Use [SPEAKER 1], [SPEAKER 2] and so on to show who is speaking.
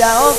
[SPEAKER 1] Chao,